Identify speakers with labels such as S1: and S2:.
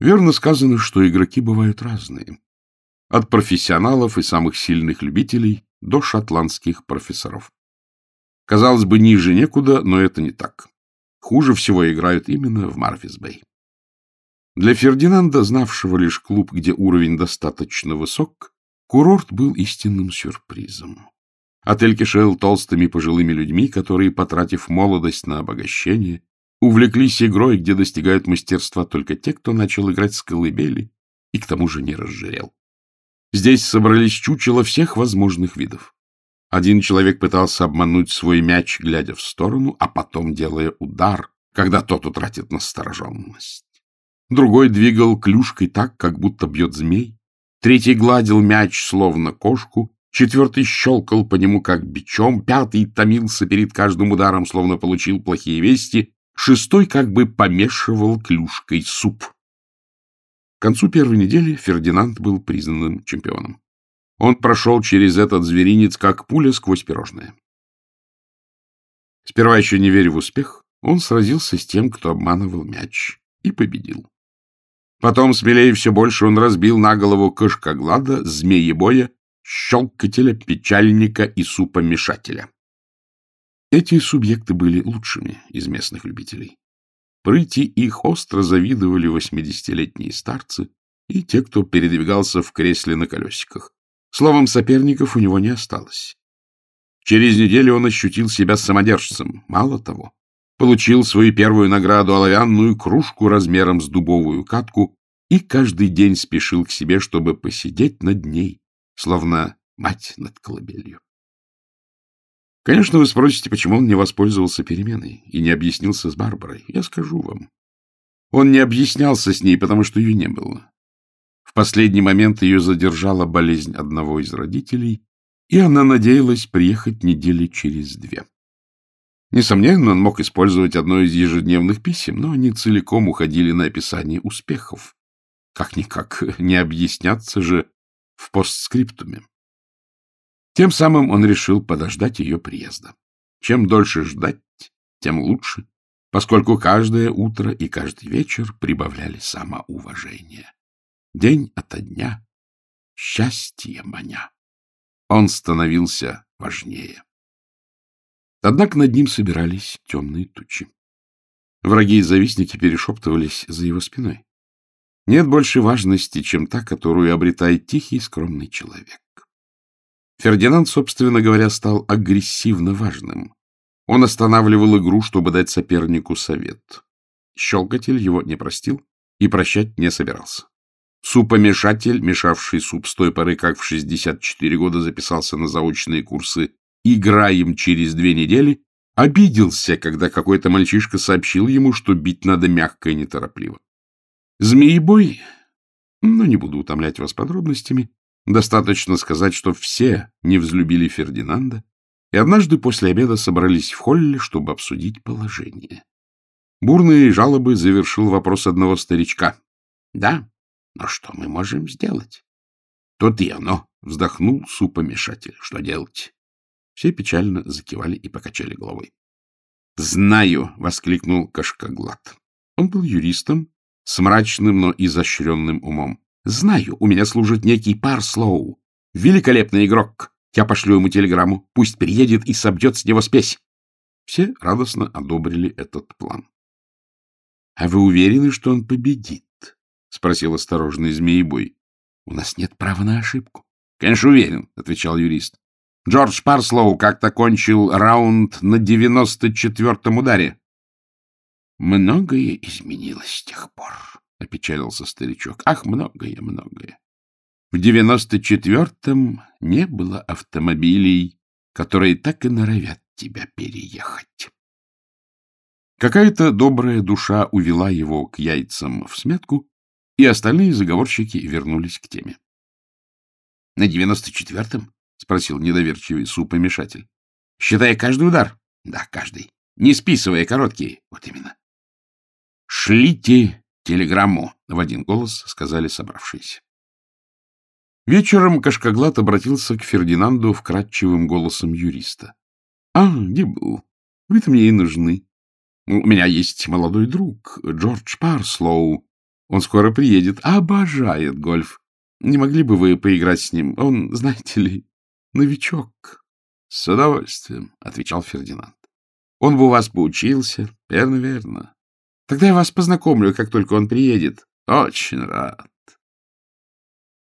S1: Верно сказано, что игроки бывают разные. От профессионалов и самых сильных любителей до шотландских профессоров. Казалось бы, ниже некуда, но это не так. Хуже всего играют именно в Марфис-Бэй. Для Фердинанда, знавшего лишь клуб, где уровень достаточно высок, курорт был истинным сюрпризом. Отель кишел толстыми пожилыми людьми, которые, потратив молодость на обогащение, увлеклись игрой, где достигают мастерства только те, кто начал играть с колыбели и к тому же не разжирел. Здесь собрались чучела всех возможных видов. Один человек пытался обмануть свой мяч, глядя в сторону, а потом делая удар, когда тот утратит настороженность. Другой двигал клюшкой так, как будто бьет змей. Третий гладил мяч, словно кошку. Четвертый щелкал по нему, как бичом. Пятый томился перед каждым ударом, словно получил плохие вести. Шестой как бы помешивал клюшкой суп. К концу первой недели Фердинанд был признанным чемпионом. Он прошел через этот зверинец, как пуля сквозь пирожное. Сперва еще не веря в успех, он сразился с тем, кто обманывал мяч, и победил. Потом, смелее все больше, он разбил на голову кошкоглада, змеебоя, щелкателя, печальника и супомешателя. Эти субъекты были лучшими из местных любителей. Прыти их остро завидовали восьмидесятилетние старцы и те, кто передвигался в кресле на колесиках. Словом, соперников у него не осталось. Через неделю он ощутил себя самодержцем. Мало того, получил свою первую награду оловянную кружку размером с дубовую катку и каждый день спешил к себе, чтобы посидеть над ней, словно мать над колыбелью. Конечно, вы спросите, почему он не воспользовался переменой и не объяснился с Барбарой. Я скажу вам. Он не объяснялся с ней, потому что ее не было. В последний момент ее задержала болезнь одного из родителей, и она надеялась приехать недели через две. Несомненно, он мог использовать одно из ежедневных писем, но они целиком уходили на описание успехов. Как-никак не объясняться же в постскриптуме. Тем самым он решил подождать ее приезда. Чем дольше ждать, тем лучше, поскольку каждое утро и каждый вечер прибавляли самоуважение. День ото дня счастье маня. Он становился важнее. Однако над ним собирались темные тучи. Враги и завистники перешептывались за его спиной. Нет больше важности, чем та, которую обретает тихий скромный человек. Фердинанд, собственно говоря, стал агрессивно важным. Он останавливал игру, чтобы дать сопернику совет. Щелкатель его не простил и прощать не собирался. Супомешатель, мешавший суп с той поры, как в 64 года записался на заочные курсы играем через две недели, обиделся, когда какой-то мальчишка сообщил ему, что бить надо мягко и неторопливо. Змеебой, ну, не буду утомлять вас подробностями, достаточно сказать, что все не взлюбили Фердинанда, и однажды после обеда собрались в холле, чтобы обсудить положение. Бурные жалобы завершил вопрос одного старичка. — Да, но что мы можем сделать? — Тут и оно, — вздохнул супомешатель. — Что делать? Все печально закивали и покачали головой. «Знаю!» — воскликнул Кашкоглад. Он был юристом с мрачным, но изощренным умом. «Знаю, у меня служит некий Парслоу. Великолепный игрок. Я пошлю ему телеграмму. Пусть приедет и собьет с него спесь». Все радостно одобрили этот план. — А вы уверены, что он победит? — спросил осторожный змеебой. — У нас нет права на ошибку. — Конечно, уверен, — отвечал юрист. Джордж Парслоу как-то кончил раунд на девяносто четвертом ударе. — Многое изменилось с тех пор, — опечалился старичок. — Ах, многое, многое. В девяносто четвертом не было автомобилей, которые так и норовят тебя переехать. Какая-то добрая душа увела его к яйцам в сметку, и остальные заговорщики вернулись к теме. — На девяносто четвертом — спросил недоверчивый супомешатель. — Считая каждый удар? — Да, каждый. Не списывая короткие. — Вот именно. — Шлите телеграмму, — в один голос сказали собравшиеся. Вечером Кашкаглат обратился к Фердинанду вкрадчивым голосом юриста. — А, Дибл, вы-то мне и нужны. У меня есть молодой друг, Джордж Парслоу. Он скоро приедет. Обожает гольф. Не могли бы вы поиграть с ним? Он, знаете ли, новичок. — С удовольствием, — отвечал Фердинанд. — Он бы у вас поучился. Верно, верно. Тогда я вас познакомлю, как только он приедет. Очень рад.